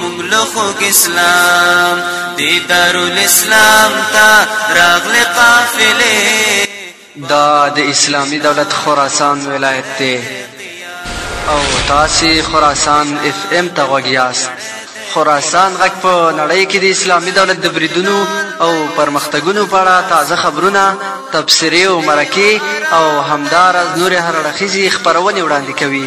مونږ له خوږ اسلام دی دارالاسلام ته راغلې قافلې دا د اسلامي دولت خراسان ولایت دی او تاسو خراسان اف ام ته غوږ یاست خراسان غږ په نړۍ کې د اسلامي دولت د بریدونو او پرمختګونو په اړه تازه خبرونه تبصرې او مرکې او همداراز نورې هر اړخیزې خپرونې وړاندې کوي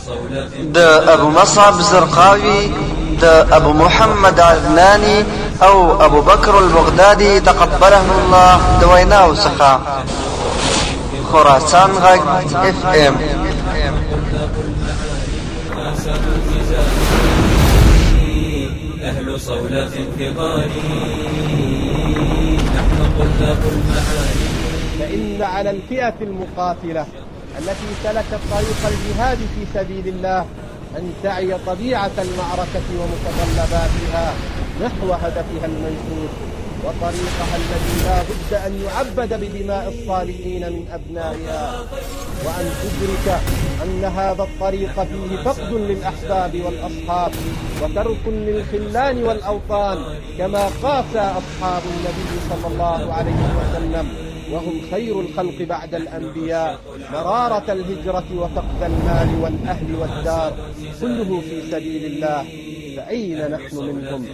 د ابو مصعب زرقاوي د ابو محمد عدناني او ابو بکر البغدادي تقبله الله د ویناو څخه خراسان غږ اف ام أهل صولة انتقالي نحن طلاب المعالي فإن على الفئة المقاتلة التي سلكت طريق الجهاد في سبيل الله أن تعي طبيعة المعركة ومتطلباتها نحو هدفها المنشود وطريقها الذي لا بد أن يعبد بدماء الصالحين من أبنائها وأن تدرك أن هذا الطريق فيه فقد للأحباب والأصحاب وترك للخلان والأوطان كما قاسى أصحاب النبي صلى الله عليه وسلم وهم خير الخلق بعد الأنبياء مرارة الهجرة وفقد المال والأهل والدار كله في سبيل الله فأين نحن منهم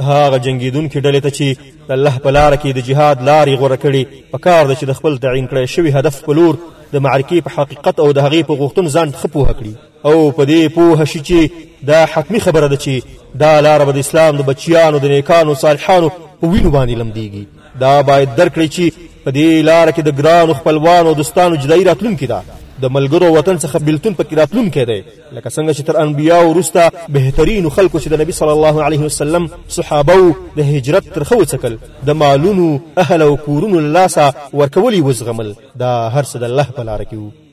هغه جنگیدونکو ډلې ته چې د الله په لار کې د جهاد لارې غوره کړي په کار ده چې د خپل تعین کړی شوی هدف په لور د معرکې په حقیقت او د هغې په غوښتون ځان ښه پوهه کړي او په دې پوه شي چې دا حتمی خبره ده چې دا لار به د اسلام د بچیانو د نیکانو صالحانو په وینو باندې لمدیږي دا باید درک کړئ چې په دې لار کې د ګرانو خپلوانو او دوستانو جدایي راتلونکې ده د ملګرو وطن څخه بلتون پکې راتلونکی دی لکه څنګه چې تر انبیاء وروسته بهترینو خلکو چې د نبی صلی الله علیه وسلم صحابه د هجرت تر خو څکل د مالونو اهل او کورونو لاسه ورکولی وزغمل دا هر څه د الله په لار کې وو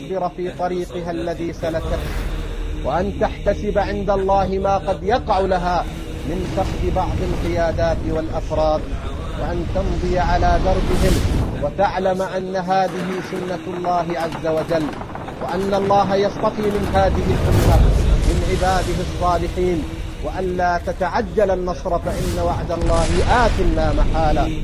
تصبر في طريقها الذي سلكته وأن تحتسب عند الله ما قد يقع لها من فقد بعض القيادات والأفراد وأن تمضي على دربهم وتعلم أن هذه سنة الله عز وجل وأن الله يصطفي من هذه الأمة من عباده الصالحين وألا تتعجل النصر فإن وعد الله آت لا محالة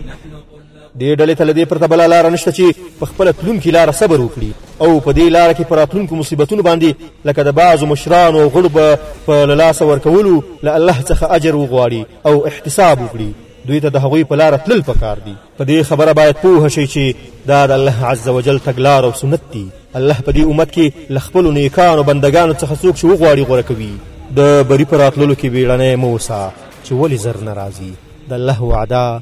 دې ډلې ته له دې پرته بله لاره نشته چې په خپله تلونکي لاره صبر وکړي او په دې لاره کې په راتلونکو مصیبتونو باندې لکه د بعضو مشرانو او غړو به په له لاسه ورکولو له الله څخه اجر وغواړي او احتساب وکړي دوی ته د هغوی په لاره تلل پکار دي په دې خبره باید پوه شئ چې دا د الله عز وجل تګلار او سنت دي الله په دې امت کې له خپلو نیکانو بندګانو څخه څوک چې وغواړي غوره کوي د بري په راتللو کې بیړنی مه اوسه چې ولې زر نه راځي د الله وعده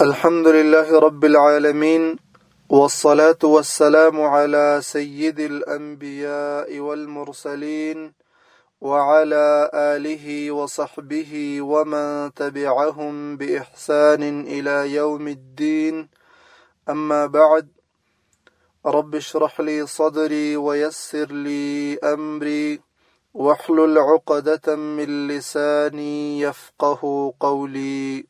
الحمد لله رب العالمين والصلاة والسلام على سيد الأنبياء والمرسلين وعلى آله وصحبه ومن تبعهم بإحسان إلى يوم الدين أما بعد رب اشرح لي صدري ويسر لي أمري واحلل عقدة من لساني يفقه قولي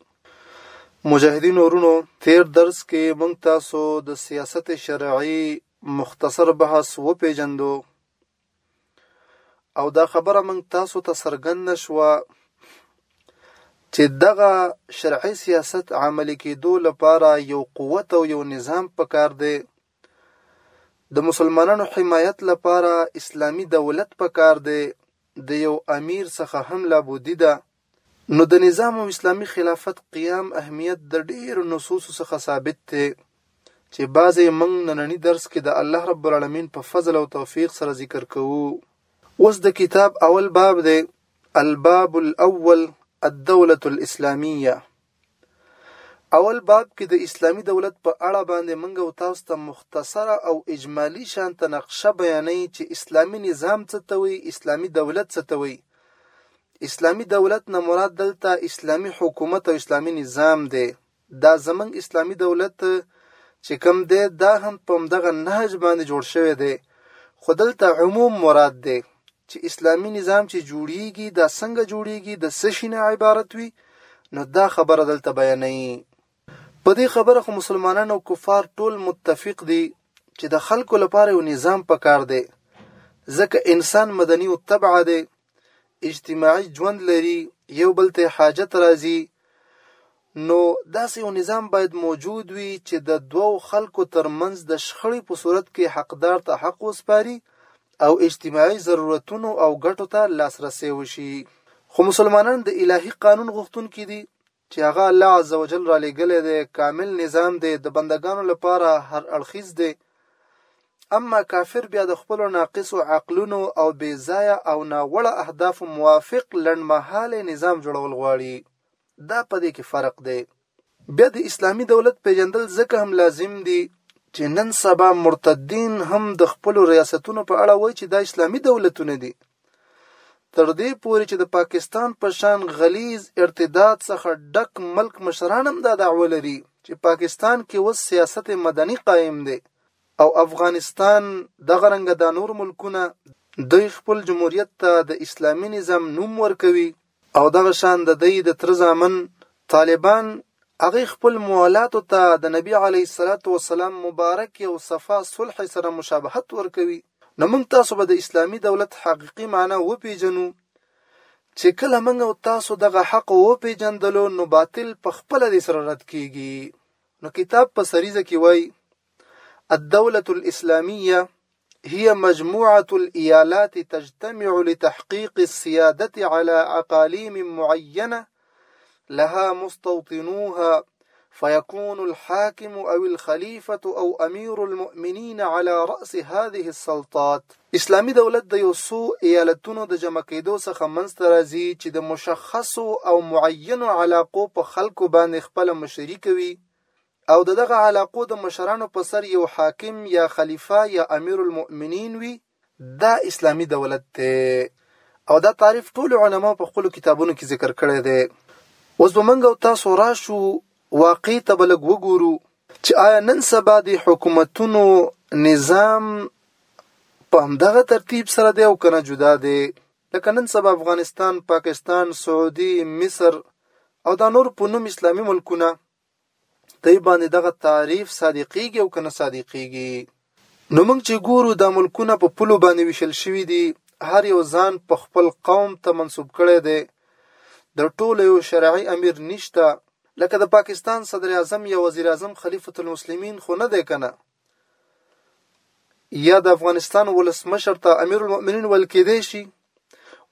مجاهدین ورونو تیر درس کې مونږ تاسو د سیاست شرعي مختصر بحث وپیژندو او دا خبره موږ تاسو ته څرګنده شوه چې دغه شرعي سیاست عملي کېدو لپاره یو قوت او یو نظام پکار دی د مسلمانانو حمایت لپاره اسلامي دولت پکار دی د یو امیر څخه هم لابودي ده نو د نظام او اسلامي خلافت قیام اهمیت د ډېرو نصوصو څخه ثابت دی چې بعضې یې موږ ننني درس کې د الله رب العالمین په فضل او توفیق سره ذکر کوو. اوس د کتاب اول باب دی، الباب الاول، الدولة الاسلامیة، اول باب کې د اسلامي دولت په اړه باندې منګ او تاسو ته مختصره او اجمالي شانته نقشه بیانوي چې اسلامي نظام څه ته وي اسلامي دولت څه ته وي اسلامي دولت نه مراد دلته اسلامي حکومت او اسلامي نظام دی دا زمنګ اسلامي دولت چې کم دی دا هم په دغه نهج باندې جوړ شوی دی خو دلته عموم مراد دی چې اسلامي نظام چې جوړیږي دا څنګه جوړیږي د څه شي نه عبارت وي نو دا خبره دلته بیانوي په دې خبره خو مسلمانان او کفار ټول متفق دي چې د خلکو لپاره یو نظام پکار دی ځکه انسان مدني او طبع دی اجتماعي ژوند لري یو بل ته حاجت راځي نو داسې یو نظام باید موجود وي چې د دوو خلکو تر منځ د شخړې په صورت کې حقدار ته حق وسپاري او اجتماعي ضرورتونو او ګټو ته لاسرسی وشي. خو مسلمانان د الهي قانون غوښتونکي دي چې هغه الله عز وجل رالېږلی دی، کامل نظام دی، د بندګانو لپاره هر اړخیز دی. اما کافر بیا د خپلو ناقصو عقلونو او بې ځایه او ناوړه اهدافو موافق لنډمهالی نظام جوړول غواړي. دا په دې کې فرق دی. بیا د اسلامي دولت پېژندل ځکه هم لازم دي چې نن سبا مرتدین هم د خپلو ریاستونو په اړه وایي چې دا اسلامي دولتونه دي. تر دې پورې چې د پاکستان په شان غلیظ ارتداد څخه ډک ملک مشران هم دا دعوه لري چې پاکستان کې اوس سیاست مدني قایم دی او افغانستان دغه رنګه دا نور ملکونه دوی خپل جمهوریت ته د اسلامي نظام نوم ورکوي او دغه شان د دی د تره زامن طالبان هغوی خپل موالاتو ته د نبی علیه الصلوة والسلام مبارک او صفا صلح سره مشابهت ورکوی نو موږ تاسو به د اسلامی دولت حقیقی معنی وپیژنو چه کله موږ او تاسو دغه حق وپیژندلو نو باطل پخپله دی سره رد کیږی نو کتاب په سریزه کی وایی الدولة الاسلاميه هي مجموعة الایالات تجتمع لتحقیق السیادة علی اقالیم معینة لها مستوطنوها فیکون الحاکم او الخلیفة او امیر المؤمنین علی رأس هذه السلطات. اسلامي دولت د یو څو ایالتونو د جمع کیدو څخه منځ ته راځي چې د مشخصو او معینو علاقو په خلکو باندې خپله مشري کوي او د دغه علاقو د مشرانو په سر یو حاکم یا خلیفه یا امیر المؤمنین وي، دا اسلامي دولت دی او دا تعریف ټولو علماوو په خپلو کتابونو کې ذکر کړی دی. اوس به موږ او تاسو راشو واقع ته به لږ وګورو چې آیا نن سبا د حکومتونو نظام په همدغه ترتیب سره دی او که نه جدا دی؟ لکه نن سبا افغانستان، پاکستان، سعودي، مصر او دا نور په نوم اسلامي ملکونه دی باندې دغه تعریف صادقیږي او کنه صادقیږي نو موږ چې ګورو دا ملکونه په پلو باندې ویشل شوي دي هر یو ځان په خپل قوم ته منسوب کړی دی د ټولو یو شرعي امیر نشته لکه د پاکستان صدر اعظم یا وزیر اعظم خلیفۃ المسلمین خو نه دی کنه یا د افغانستان ولسمشر ته امیرالمؤمنین ویل کېدای شي،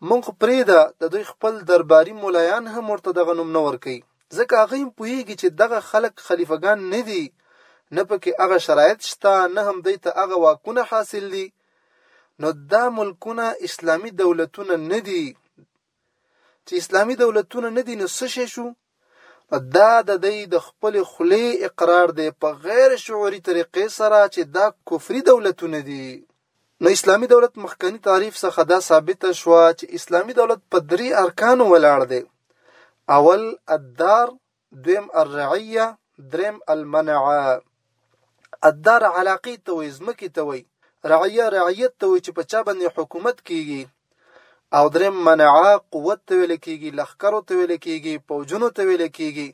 موږ خو پرېږده د دوی خپل درباري ملایان هم ورته دغه نوم نه ورکوي، ځکه هغه هم پوهېږي چې دغه خلک خلیفه ګان نه دي، نه پکې هغه شرایط شته، نه هم دوی ته هغه واکونه حاصل دي، نو دا ملکونه اسلامي دولتونه نه دي. چې اسلامي دولتونه نه دي نو څه شی شو؟ نو دا د دی د خپلې خولې اقرار دی په غیر شعوري طریقې سره چې دا کفري دولتونه دي. نو اسلامي دولت مخکني تعریف څخه دا ثابته شوه چې اسلامي دولت په درې ارکانو ولاړ دی. اول الدار دویم الرعیه دریم المنعه الدار علاقی ته وي زمکی ته وي رعیه رعیت ته وي چې په چا باندې حکومت کیږي او دریم منعه قوت ته ویل کیږي لخکرو ته ویل کیږي پوجونو ته ویل کیږي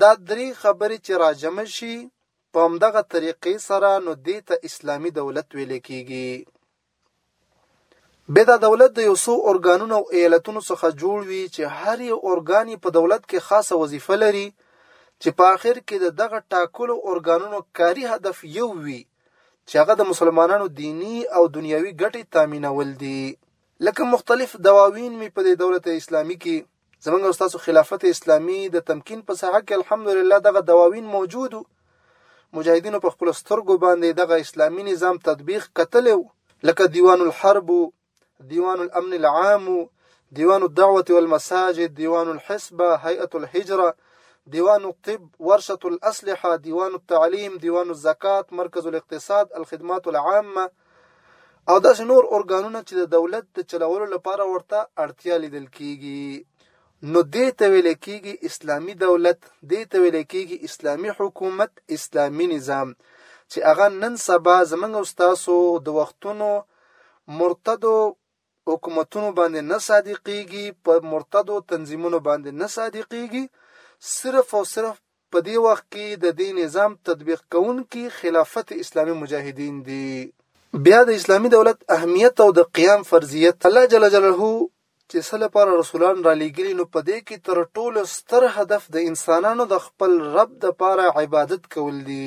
دا درې خبرې چې راجم شي په همدغه طریقې سره نو دې ته اسلامي دولت ویل کیږي بیا دا دولت د یو څو ارګانونو او ایالتونو څخه جوړ وي چې هر یو ارګان یې په دولت کې خاصه وظیفه لري چې په آخر کې د دغه ټاکلو ارګانونو کاري هدف یو وي چې هغه د مسلمانانو دیني او دنیاوي ګټې تامینول دي لکه مختلف دواوین مې په دې دولت اسلامي کې زمونږ او ستاسو خلافت اسلامي د تمکین په ساحه کې الحمدلله دغه دواوین موجود مجاهدینو په خپل سترګو باندې دغه اسلامي نظام تطبیق کتل لکه دیوان الحرب دیوان الامن العام دیوان الدعوه والمساجد دیوان الحسبه هيئه الهجره دیوان الطب ورشه الاسلحه دیوان التعلیم دیوان الزکات مرکز الاقتصاد الخدمات العامه او داسې نور ارګانونه چې د دولت د چلولو لپاره ورته اړتیا لیدل کیږي نو دې ته ویل کیږي اسلامي دولت دې ته ویل کیږي اسلامي حکومت اسلامي نظام چې هغه نن سبا زمنګ او تاسو د وختونو مرتدو حکومتونو باندې نه صادقیږي په مرتدو تنظیمونو باندې نه صادقیږي صرف او صرف په دې وخت کې د دې نظام تطبیق کوونکي خلافت اسلامي مجاهدین دي بیا د اسلامي دولت اهمیت او د قیام فرضیت الله جل جلاله چې څه لپاره رسولان را لېږلي نو په دې کې تر ټولو ستر هدف د انسانانو د خپل رب د پاره عبادت کول دي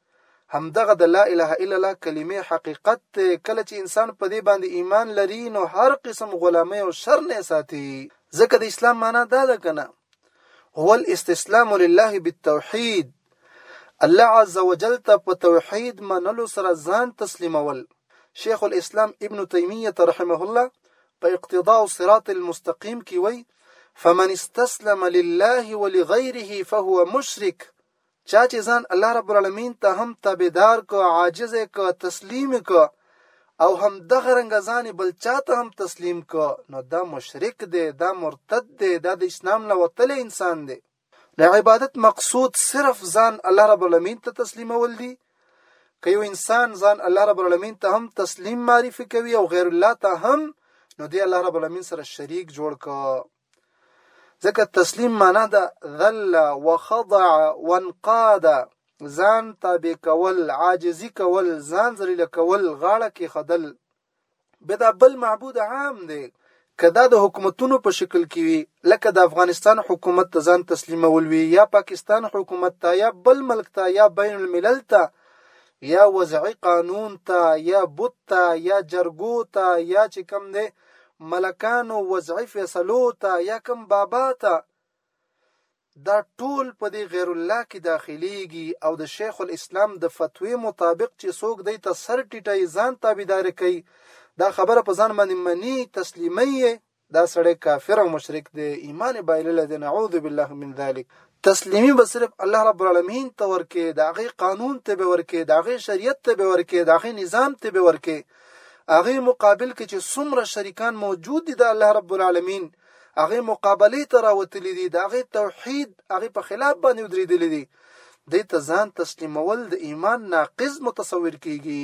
همدغه د لا اله الا الله کلمې حقیقت دی کله چې انسان په دې باندې ایمان لري نو هر قسم غلامي او شر نه ساتي ځکه د اسلام معنا دا ده کنه هو الاستسلام لله بالتوحید الله عز وجل ته په توحید منلو سره ځان تسلیمول شیخ الاسلام ابن تیمیه رحمه الله په اقتضاء الصراط المستقیم کې وایي فمن استسلم لله ولغيره فهو مشرك چا چې ځان الله رب العالمین ته هم تابعدار کو عاجز یې کو تسلیم یې کو او هم دغه رنګ ځان بل چا ته هم تسلیم کو نو دا مشرک دی دا مرتد دی دا د اسلام نه وتلی انسان دی د عبادت مقصود صرف ځان الله رب العالمین ته تسلیمول دي که یو انسان ځان الله رب العالمین ته هم تسلیم معرفي کوي او غیر الله ته هم نو دی الله رب العالمین سره شریک جوړ کو ځکه تسلیم معنا ده ذل وخضع وانقاد ځان تابع کول عاجزی کول ځان ذلیل کول غاړه کې خدل بدا بل معبود عام دی کدا د حکومتونو په شکل کې وي لکه د افغانستان حکومت ته ځان تسلیمول وي یا پاکستان حکومت ته یا بل ملک ته یا بین الملل ته یا وضعی قانون ته یا بت ته یا جرګو ته یا چې کم دی ملکانو وضعی فیصلو ته یا کم بابا ته دا ټول په دې غیر الله کې داخليږي او د شیخ الاسلام د فتوی مطابق چې څوک دی ته سر ټیټه ځان تابعدار کوي دا خبره په ځان باندې منی تسلیمي دا سړی کافر او مشرک دی ایمان بایلل دی نعوذ بالله من ذلک تسلیمی به صرف الله رب العالمین ته ورکه دا غي قانون ته به ورکه دا غي شریعت ته به ورکه دا غي نظام ته به ورکه هغه مقابل کې چې څومره شریکان موجود دي د الله رب العالمین هغه مقابله ته راوتلي دي د هغه توحید هغه په خلاف باندې ودرېدلي دي د ته ځان تسلیمول د ایمان ناقض متصور کیږي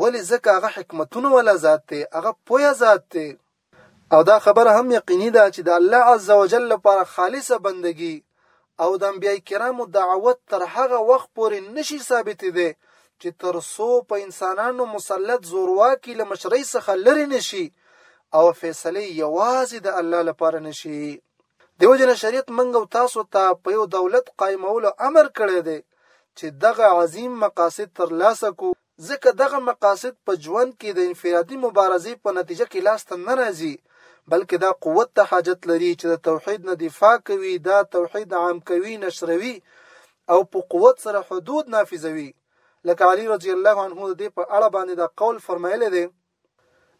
ولې ځکه هغه حکمتونو ولا ذات دی هغه پوهه ذات دی او دا خبره هم یقیني ده چې د الله عزوجل لپاره خالصه بندگی او د انبیای کرامو دعوت تر هغه وخت پورې نشي ثابت دی چې تر څو په انسانانو مسلط زورواکي له مشرۍ څخه لرې نشي او فیصله یوازې د الله لپاره نشي دیو جن شریعت منګ او تاسو ته په یو دولت قائمولو امر کړی دی چې دغه عظیم مقاصد تر لاسه کو، ځکه دغه مقاصد په ژوند کې د انفرادي مبارزې په نتیجه کې لاس ته نه راځي، بلکې دا قوت ته حاجت لري چې د توحید نه دفاع کوي، دا توحید عام کوي، نشروي او په قوت سره حدود نافذوي، لکه علی رضی الله عنه د دې په اړه باندې دا قول فرمایلی دی.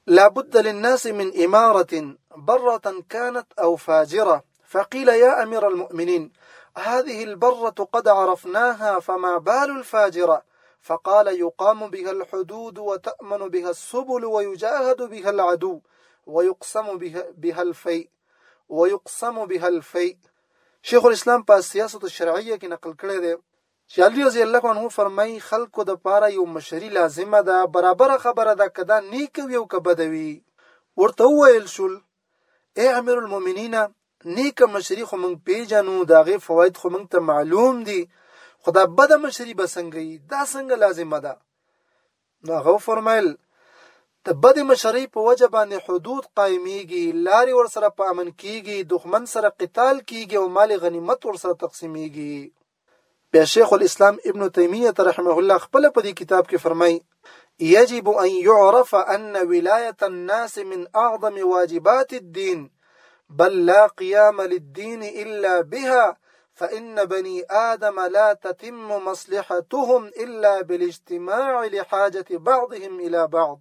لا بد للناس من إمارة برة كانت أو فاجرة فقيل يا أمير المؤمنين هذه البرة قد عرفناها فما بال الفاجرة فقال يقام بها الحدود وتأمن بها السبل ويجاهد بها العدو ويقسم بها, بها الفيء ويقسم بها الفيء شيخ الإسلام په الشرعية كنقل نقل چې علی رضی الله عنه فرمايي، خلکو د پاره يو مشري لازمه ده، برابره خبره ده که دا نيکه وي او که بده وي. ورته وويل شول، اې امير المؤمنينه! نيکه مشري خو موږ پېژنو، د هغې فوايد خو موږ ته معلوم دي، خو دا بده مشري به څنګه وي، دا څنګه لازمه ده؟ نو هغه وفرمايل، د بدې مشرۍ په وجه باندې حدود قائمېږي، لارې ورسره په امن کېږي، دښمن سره قتال کېږي او مال غنيمت ورسره تقسيمېږي. بیا شیخ الاسلام ابن تیمیه رحمه الله خپل په دې کتاب کې فرمایي يجب أن يعرف أن ولاية الناس من أعظم واجبات الدين بل لا قيام للدين إلا بها فإن بني آدم لا تتم مصلحتهم إلا بالاجتماع لحاجة بعضهم إلى بعض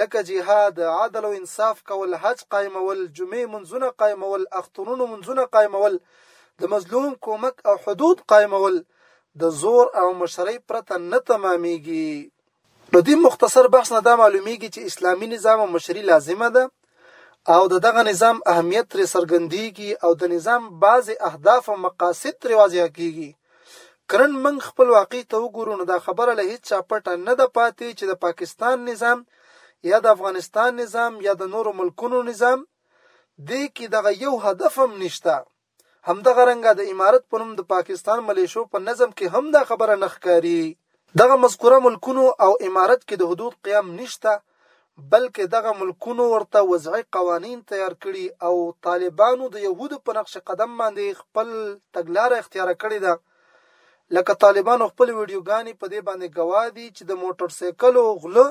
لکه جهاد، عدل او انصاف کول، حج قایمول، جمعې لمونځونه قایمول، اخترونو لمونځونه قایمول، د مظلوم کومک او حدود قایمول د زور او مشرۍ پرته نه تمامېږي. له دې مختصر بحث نه دا معلومېږي چې اسلامي نظام او مشري لازمه ده او د دغه نظام اهمیت ترې څرګندېږي او د نظام بعضې اهداف او مقاصد ترې واضح کېږي. که نن موږ خپل واقع ته وګورو نو دا خبره له هېچا پټه نه ده پاتې چې د پاکستان نظام یا د افغانستان نظام یا د نورو ملکونو نظام دې کې دغه یو هدف هم نشته همدغه رنګه د امارت په نوم د پاکستان ملېشو په نظم کې هم دا خبره نه ښکاري. دغه مذکوره ملکونو او امارت کې د حدود قیام نشته بلکې دغه ملکونو ورته وضعي قوانین تیار کړي او طالبانو د یهودو په نقش قدم باندې خپل تګلاره اختیاره کړې ده لکه طالبانو خپل ویډیوګانې په دې باندې ګواه دي چې د موټرسایکلو غله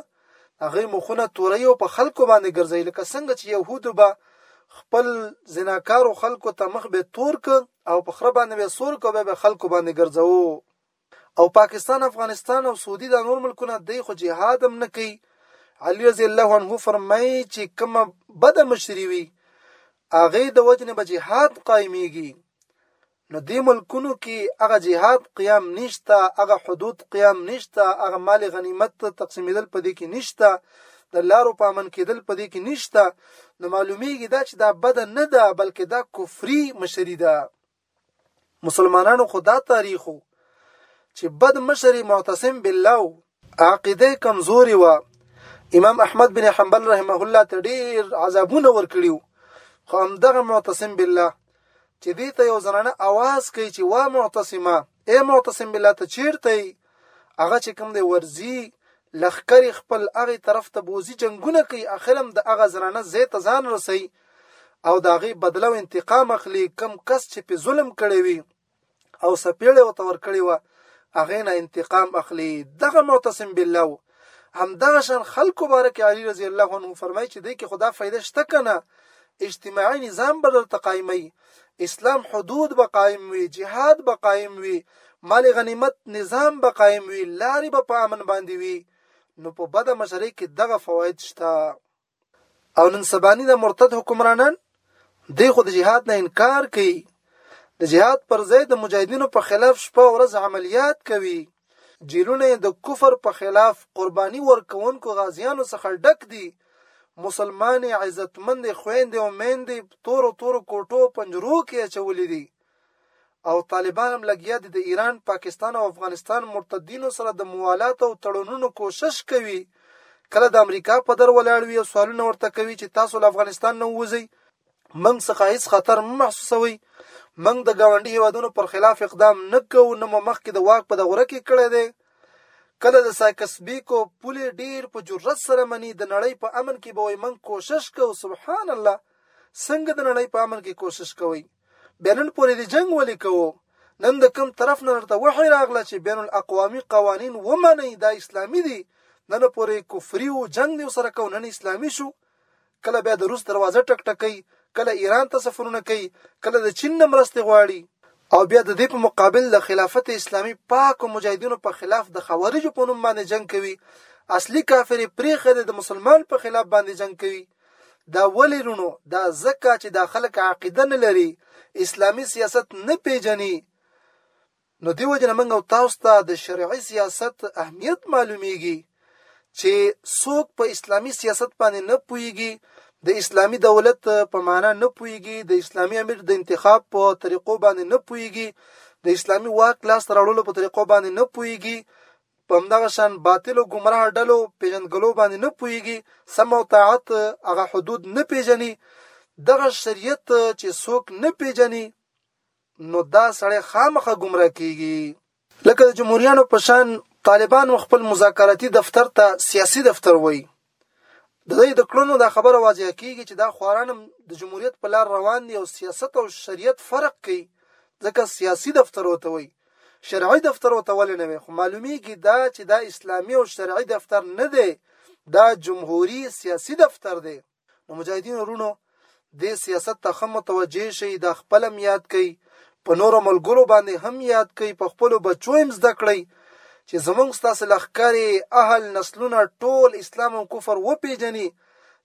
هغوی مخونه توروي او په خلکو باندې ګرځي لکه څنګه چې يهودو به خپل زناکارو خلکو ته مخ به تور ک او په خره باندې به سور کو به خلکو باندې ګرځاو او پاکستان افغانستان او سعودي د نور ملکونه دی خو جهاد هم نه کوي علي رضی الله عنه فرمایي چې کومه بده مشري وي هغه د وجنه به جهاد قائميږي نو دې ملکونو کې هغه جهاد قیام نشته هغه حدود قیام نشته هغه مال غنیمت تقسیمیدل په دې کې نشته د لارو په امن کېدل په دې کې نشته نو معلومیږي دا چې دا بد نه ده بلکې دا کفري مشری ده مسلمانانو خدا تاریخو چې بد مشری معتصم بالله عقیده یې کمزورې وه، امام احمد بن حنبل رحمه الله ته ډېر عذابونه ورکړي وو، خو همدغه معتصم بالله چې دې ته یو زنانه اواز کوي چې وا معتصمه ای معتصم بالله ته چیرته یې هغه چې کوم دی ورځي لخکري خپل هغه طرف ته بوزي جنگونه کوي اخرم د هغه زنانه زې ته ځان رسي او د هغه بدله او انتقام اخلي کم کس چې په ظلم کړی وي او سپېړې ورته ورکړې وه هغې نه انتقام اخلي دغه معتصم بالله و همدغه شان خلکو باره کې علي رضی الله عنه فرمایي چې دی کې خدا فایده شته که نه اجتماعي نظام به درته قایموي اسلام حدود به قایم وي جهاد به قایم وي مال غنیمت نظام به قایم وي لارې به په امن باندې وي نو په بده مشرۍ کې دغه فواید شته او نن سبانی دا مرتد حکمرانان دی خو د جهاد نه انکار کوي د جهاد پر ځای د مجاهدینو په خلاف شپه ورځ عملیات کوي جیلونه د کفر په خلاف قرباني ورکوونکو غازیانو څخه ډک دي مسلمانې عزتمندې خويندې او میندې تورو تورو کوټو پنجرو کې اچولې دي او طالبان هم لګیا دي د ایران، پاکستان او افغانستان مرتدینو سره د موالات او تړونونو کوشش کوي، کله د امریکا په در ولاړ وي او سوالونه ورته کوي چې تاسو له افغانستان نه ووځئ، موږ څخه هیڅ خطر مه محسوسوئ، موږ د ګاونډي هیوادونو پر خلاف اقدام نه کوو نه مو مخکې د واک په دغره کې کړی دی، کله د سایکس بیکو پولې ډیر په جرئت سره مني د نړۍ په امن کې به وایي موږ کوشش کوو، سبحان الله څنګه د نړۍ په امن کې کوشش کوئ؟ بیا نن پورې دې جنګ ولې کوو نن د کوم طرف نه درته وحی راغله چې بین الاقوامي قوانین ومنئ دا اسلامي دي نن پورې کفري او جنگ دی سره کو نن اسلامي شو کله بیا د روس دروازه ټک ټکې کله ایران ته سفرونه کوي کله د چین نه مرسته غواړي او بیا د دې په مقابل د خلافت اسلامی پاک او مجاهدینو په خلاف د خوارجو په نوم باندې جنگ کوي اصلي کافر پرې خره د مسلمان په خلاف باندې جنگ کوي دا ولې رونو دا زکه چې دا خلک عقیده نه لري اسلامی سیاست نه پیژني نو دیو جن منګ او تاسو ته د شرعي سیاست اهمیت معلومیږي چې څوک په اسلامی سیاست باندې نه پويږي د اسلامی دولت په معنا نه پويږي د اسلامی امیر د انتخاب په طریقو باندې نه پويږي د اسلامی واک لاس راړلو په طریقو باندې نه پويږي په همدغه شان باطل او ګمراه ډلو پیژندګلو باندې نه پوهیږي سم او طاعت هغه حدود نه پیژني دغه شریعت چې څوک نه پیژني نو دا سړی خامخه ګمراه کیږي لکه د جمهوریانو په شان طالبان خپل مذاکراتي دفتر ته سیاسي دفتر وایي د دوی د کړنو دا خبره واضحه کېږي چې دا خواران هم د جمهوریت په لار روان دي او سیاست او شریعت فرق کوي، ځکه سیاسي دفتر ورته وایي، شرعي دفتر ورته ولې نه وایي، خو معلومېږي دا چې دا اسلامي او شرعي دفتر نه دی، دا جمهوري سیاسي دفتر دی. نو مجاهدینو وروڼو! دې سیاست ته ښه متوجه شئ دا خپل هم یاد کړئ په نورو ملګرو باندې هم یاد کړئ په خپلو بچو هم زده کړئ چې زمونږ ستاسو لخکرې اهل نسلونه ټول اسلام او کفر وپیژني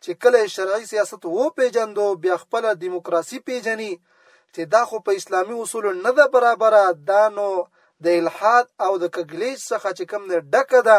چې کله شرعي سیاست وو پیجندو بیا خپل دیموکراسي پیجني چې دا خو په اسلامي اصول نه ده برابره دا نو د الحاد او د کګلیج څخه چې کوم نه ډکه ده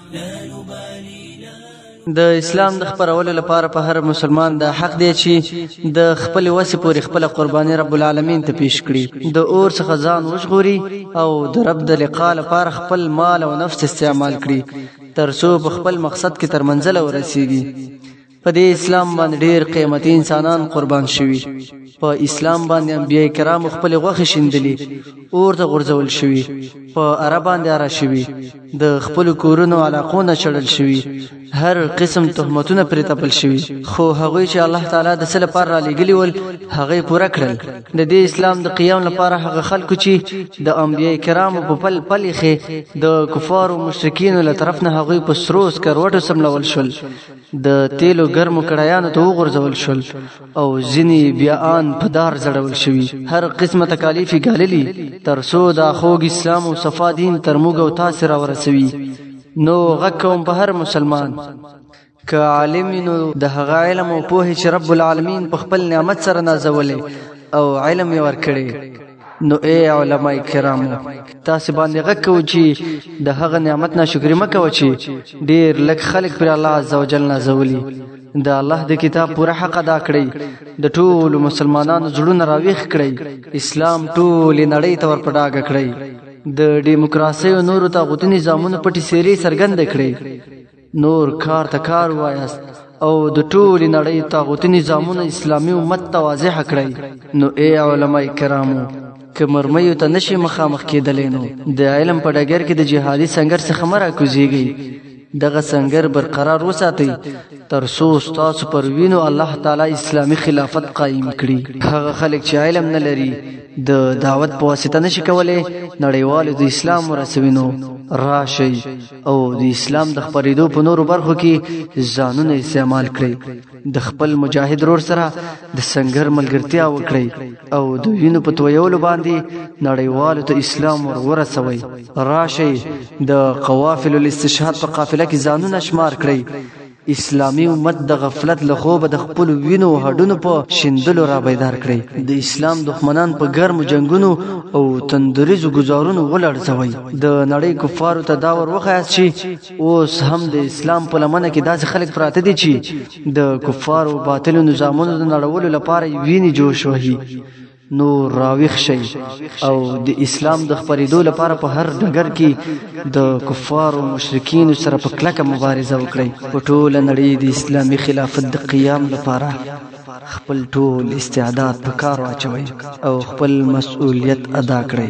د اسلام د خبرولو لپاره په هر مسلمان د حق دی چې د خپل وسې پورې خپل قرباني رب العالمین ته پیش کړي د اور څخه ځان وژغوري او د رب د لقاء لپاره خپل مال او نفس استعمال کړي ترڅو په خپل مقصد کې تر منزله ورسیږي په دې اسلام باندې ډېر قیمتي انسانان قربان شوي په اسلام باندې انبیای کرام خپل غوښه شیندلې اور ته غورځول شوي په عرب باندې را شوي د خپل کورونو علاقو نه چړل شوي هر قسم تهمتونه پرې تپل شوي خو هغه چې الله تعالی د سل پر را لګلی ول هغه پوره کړل د دې اسلام د قیام لپاره هغه خلکو چې د انبیای کرام په پل پلخه د کفار او مشرکین له طرف نه هغه په سروس کروټو سملول شول د تیلو ګرمو کړایانو ته وغورځول شول او ځینې بیا آن په دار زړول شوي هر قسمه تکالیف یې ګاللي تر څو دا خوږ اسلام او صفا دین تر موږ او تاسې راورسوي نو غږ کوم په هر مسلمان که عالم نو د هغه علم او پوهې چې رب العالمین په خپل نعمت سره نازولې او علم یې ورکړي نو اے علماء کرام تاسو باندې غږ کوو چې د هغه نعمت ناشکری مکوئ چې ډیر لک خلک پر الله عزوجل نازولی د الله د کتاب پوره حق ادا کړئ د ټولو مسلمانانو زړونه راويخ کړئ اسلام ټول نړۍ ته ورپډاګ کړئ د دیموکراسي او نورو طاغوتي نظامونو پټي سيري سرګند کړئ نور کار ته کار وایاست او د ټولې نړۍ طاغوتي نظامونه اسلامي امت ته واضح کړئ نو ای علما کرامو که مرمیو ته نشي مخامخ کېدلی نو د علم په ډګر کې د جهادي سنګر څخه مه راکوزیږئ دغه سنګر برقرار وساتئ تر څو ستاسو پر وینو الله تعالی اسلامي خلافت قایم کړي هغه خلک چې علم نه لري د دعوت په واسطه نشي کولای نړیوال د اسلام ورسوینو راشي او د اسلام د خبرېدو په نورو برخو کې ځانونه استعمال کړئ د خپل مجاهد رور سره د سنگر ملګرتیا وکړئ او د وینو په تویولو باندې نړیوالو ته اسلام ور ورسوي راشي د قوافل الاستشهاد په قافله کې ځانونه شمار کړئ اسلامي امت د غفلت له خوبه د خپل وینو هډونو په شیندلو را بیدار کړي د اسلام دښمنان په ګرمو جنگونو او تندریزو گزارونو ولړځوي د نړۍ کفارو ته دا ور وخیاست چې اوس هم د اسلام په لمنه کې داسې خلک پراته دي چې د کفارو باطلو نظامونو د نړولو لپاره ویني جوش وهي نو راویخ شي او د اسلام د خبرېدو لپاره په هر ډګر کې د کفارو مشرکین سره په کلکه مبارزه وکړي په ټول نړۍ د اسلامي خلافت د قیام لپاره خپل ټول استعداد په کار واچوي او خپل مسؤلیت ادا کړي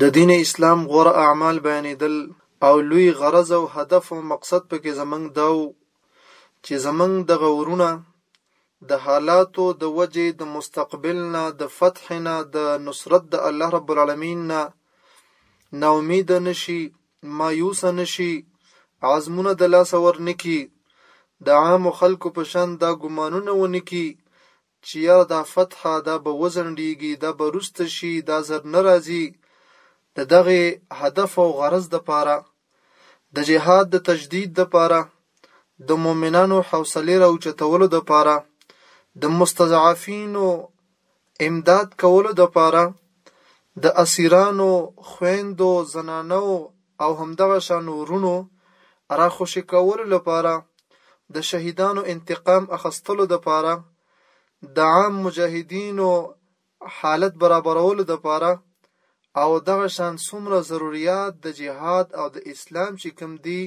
د دین اسلام غوره اعمال بیانیدل او لوی غرض او هدف او مقصد پکې زمونږ دا وو چې زمونږ دغه وروڼه د حالاتو د وجې د مستقبل نه د فتح نه د نصرت د الله رب العالمین نه نا امید نشي مایوس نشي عزمونه د لاسه ورنکي د عام خلکو په شان دا ګمانونه ونکي چې یاره دا فتحه دا به وځنډیږي دا به روسته شي دا زر نه راځي د دغه هدف او غرض د پاره د جهاد د تجدید د پاره د مؤمنانو حوصله راوچتولو د پاره د مستضعفینو امداد کولو د پاره د اسیرانو خويندو زنانو او همدغه شان وروڼو را خوشې کولو لپاره د شهیدانو انتقام اخستلو دپاره د عام مجاهدینو حالت برابرولو دپاره او دغه شان څومره ضروریات د جهاد او د اسلام چې کوم دي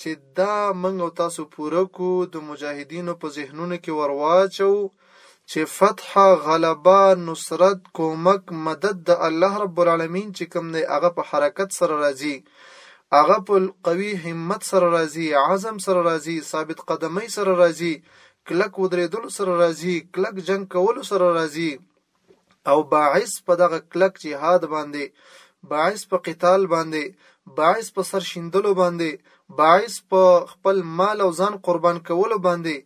چې دا موږ او تاسو پوره کو د مجاهدینو په ذهنونو کې ور واچوو چې فتح غلبه نصرت کومک مدد د الله رب العالمین چې کوم دی هغه په حرکت سره راځي هغه په قوي همت سره راځي عزم سره راځي ثابت قدمۍ سره راځي کلک ودرېدل سره راځي کلک جنگ کول سره راځي او باعث په دغه کلک جهاد باندې، باعث په قتال باندې، باعث په سر شیندلو باندې، باعث په خپل مال او ځان قربان کولو باندې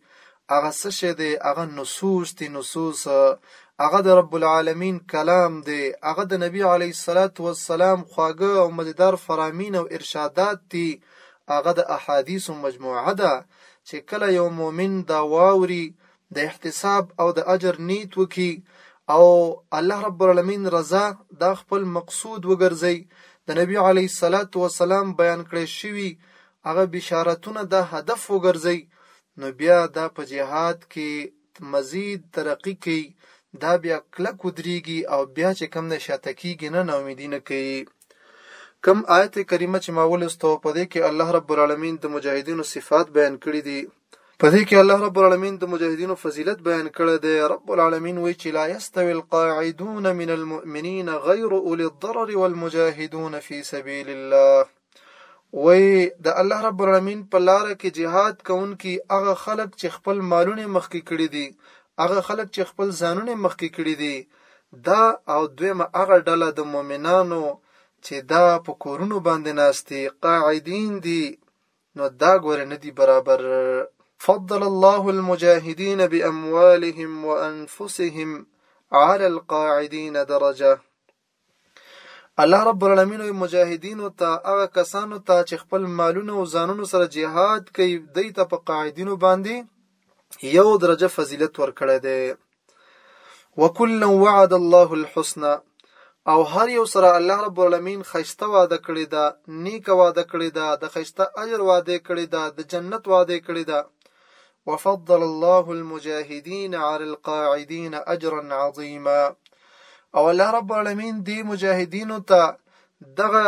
هغه څه شی دی، هغه نصوص دی، نصوص هغه د رب العالمین کلام دی، هغه د نبی علیه الصلاة والسلام خواږه او مزیدار فرامین او ارشادات دي، هغه د احادیثو مجموعه ده چې کله یو مؤمن دا واوري د احتساب او د اجر نيت وکړي او الله رب العالمين رضا دا خپل مقصود وګرځي د نبي عليه الصلاة والسلام بيان کړی شوي هغه بشارتونه دا هدف وګرځي نو بیا دا په جهاد کې مزید ترقی کوي دا بیا کلک ودرېږي او بیا چې کم دی شاته کېږي نه ناامیدي نه کوي کم آیت کریمه چې ما ولوستو په دې کې الله رب العالمین د مجاهدینو صفات بیان کړي دي په دې کې الله رب العالمین د مجاهدینو فضیلت بیان کړی دی رب العالمین وایي چې لا یستوي القاعدون من المؤمنین غیر اولی الضرر والمجاهدون فی سبیل الله وایي د الله رب العالمین په لار کې جهاد کوونکي هغه خلک چې خپل مالونه مخکې کړي دي هغه خلک چې خپل ځانونه مخکې کړي دي دا او دویمه هغه ډله د مؤمنانو چې دا په کورونو باندې ناشتي قاعدین دي نو دا ګوره نه دي برابر. فضل الله المجاهدين بأموالهم وأنفسهم على القاعدين درجه الله رب العالمین وي مجاهدینو ته هغه کسانو ته چې خپل مالونه او ځانونو سره جهاد کوي دوی ته په قاعدینو باندې یو درجه فضیلت ورکړی دی وکلا وعد الله الحسنی او هر یو سره الله رب العالمین خیسته وعده کړی ده نیکه وعده کړی ده د خیسته اجر وعده کړی ده د جنت وعده کړی ده وفضل الله المجاهدين على القاعدين اجرا عظيما او الله رب العالمین دی مجاهدینو ته دغه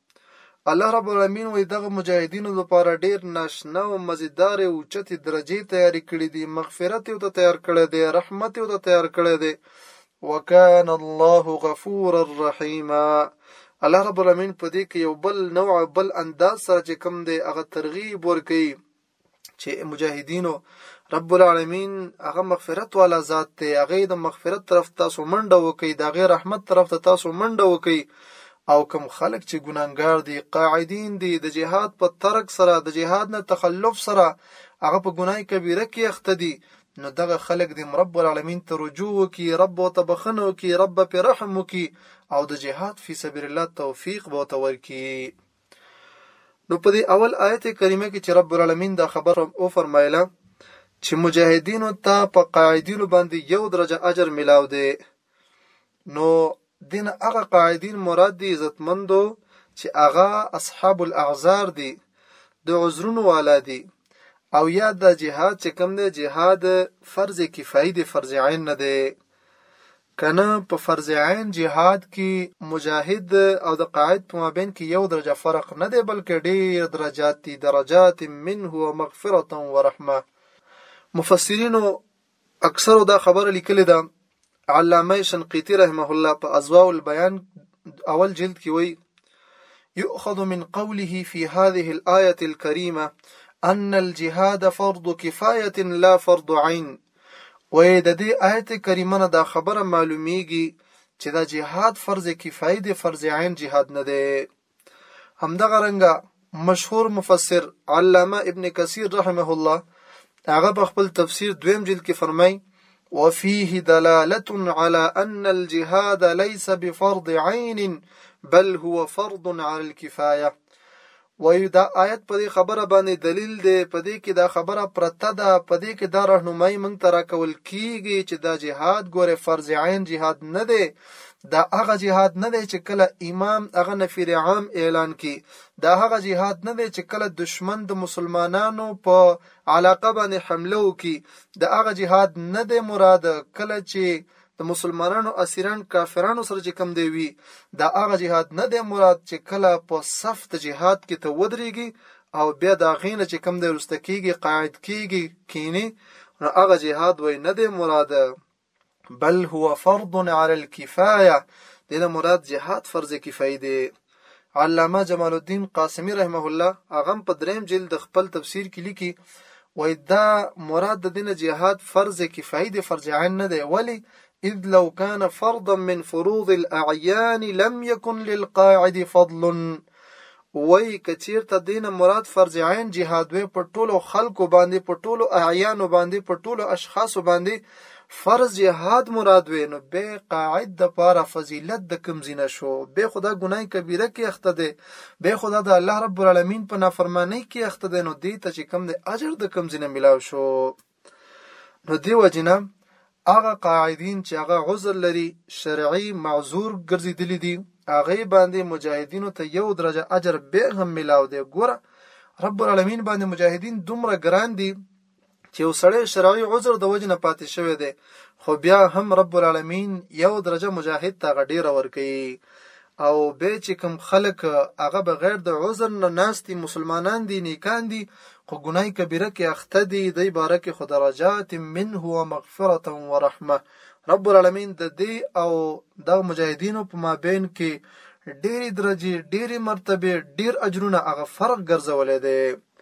الله رب العالمين وایي دغه مجاهدینو لپاره ډیر ناشنا او مزیدارې اوچتې درجې تیارې کړې دي مغفرت یې ورته تیار کړی دی رحمت یې ورته تیار کړی دی وکان الله غفورا رحیما الله رب العالمین په دې کې یو بل نوع بل انداز سره چې کوم دی هغه ترغیب ورکوي چې مجاهدینو رب العالمین هغه مغفرت والا ذات دی هغه د مغفرت طرف تاسو منډه وکي دا غیر رحمت طرف ته تاسو منډه وکي او کم خلک چې ګناګار دي قاعدین دي د جهاد په ترک سره د جهاد نه تخلف سره هغه په ګناي کبیره کې اخته دي نو دغه خلک د رب العالمین ته رجوع وکي رب او ته بخنه وکي رب په رحم وکي او د جهاد فی سبیل الله توفیق به ورته ورکي نو په دې اول آیت کریمه کې چې رب العالمین دا خبر او فرمایله چې مجاهدینو ته په قاعدینو باندې یو درجه اجر ملاو دی نو دین هغه قاعدین مراد دي عزتمندو چې هغه اصحاب الاعذار دي د عذرونو والا دي او یا د جهاد چې کوم دی جهاد فرض کفایي دی فرض عین نه دی کنه په فرض عین جهاد کی مجاهد او د قاعد په مابین کی یو درجه فرق نه دی بلکه ډیر درجات دی درجات منه و مغفرة و رحمة مفسرینو اکثرو دا خبره لیکلی ده علامه شنقیطی رحمه الله په اضواء البیان اول جلد کی وی يؤخذ من قوله في هذه الآية الكريمة أن الجهاد فرض كفاية لا فرض عين وایې د دې آیت کریمه نه دا خبره معلومیږي چې دا جهاد فرض کفایي دی فرض عین جهاد نه دی همدغه رنګه مشهور مفسر علامه ابن کثیر رحمه الله هغه په خپل تفسیر دویم جلد کې فرمای وفيه دلالة على أن الجهاد ليس بفرض عين بل هو فرض على الكفاية وایو دا آیت په دې خبره باندې دلیل دی، په دې کې دا خبره پرته ده، په دې کې دا رهنمایي موږ ته راکول کیږي چې دا جهاد ګوره فرض عین جهاد نه دی، دا هغه جهاد نه دی چې کله امام هغه نفیر عام اعلان کړي، دا هغه جهاد نه دی چې کله دښمن د مسلمانانو په علاقه باندې حمله وکړي، دا هغه جهاد نه دی مراد کله چې د مسلمانانو اسیران کافرانو سره چې کوم دی وي دا هغه جهاد نه دی مراد چې کله په صف د جهاد کې ته ودرېږي او بیا دا غینه چې کوم دی رسته کېږي قاعد کېږي کینی نو هغه جهاد وای نه دی مراد بل هو فرض علی الكفایه دینه مراد جهاد فرض کفایه دی علامه جمال الدین قاسمي رحمه الله هغه هم په دریم جلد د خپل تفسیر کې لیکي وایي دا مراد د دین جهاد فرض کفایي دی فرض عین نه دی ولی اذ لو كان فرضا من فروض الاعيان لم يكن للقاعد فضل وای کچیرته دین مراد فرض عین جهاد وې په ټولو خلکو باندې په ټولو اعیانو باندې په ټولو اشخاصو باندې فرض جهاد مراد وې نو به قاعد د پاره فضیلت د کم زینه شو به خدا ګناه کبیره کې اخته ده به خدا د الله رب العالمین په نافرمانی کې اخته ده نو دې ته چې کم د اجر د کم زینه ملاو شو نو دی وجنه هغه قاعدین چې هغه عذر لري شرعي معذور ګرځیدلی دي هغه باندې مجاهدینو ته یو درجه اجر به هم ملاو دی ګوره رب العالمین باندې مجاهدین دومره ګران دي چې یو سړی شرعي عذر د وجې نه پاتې شوی دی خو بیا هم رب العالمین یو درجه مجاهد ته هغه ډېره ورکوي او به چې کوم خلک هغه بغیر د عذر نه ناستي مسلمانان دي نیکان دي خو ګناي کبیره کې اخته دي د عبارت کې خو درجات منه و مغفرة و رحمه رب العالمین د دې او د مجاهدینو په مابین کې ډېری درجه ډېری مرتبه ډېر اجرونه هغه فرق ګرځولې دي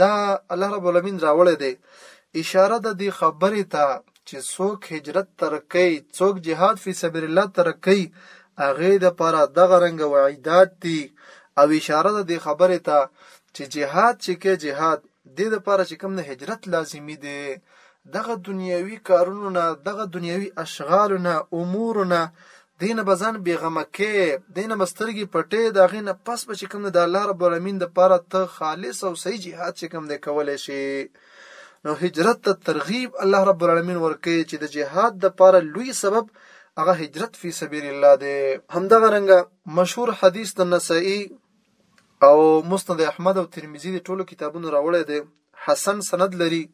دا الله رب العالمین راوړی دی اشاره ده دی خبرې ته چې څوک هجرت ترک کوي څوک جهاد فی سبیل الله ترک کوي هغه د پاره دغه رنګ وعیدات دي او اشاره ده دی خبرې ته چې جهاد چې کې جهاد د د پاره چې کوم نه هجرت لازمی دی دغه دنیوي کارونو نه دغه دنیوي اشغالو نه امورو نه دی نه به ځان بې غمه کې دی نه به سترګې پټې د هغې نه پس به چې کوم د الله رب العالمین د پاره ته خالص او صحیح جهاد چې کوم دی کولی شي نو هجرت ته ترغیب الله رب العالمین ورکوي چې د جهاد د پاره لوی سبب هغه هجرت فی سبیل الله دی همدغه رنګه مشهور حدیث د نسائی او مسند احمد او ترمذی د ټولو کتابونو راوړی دی حسن سند لري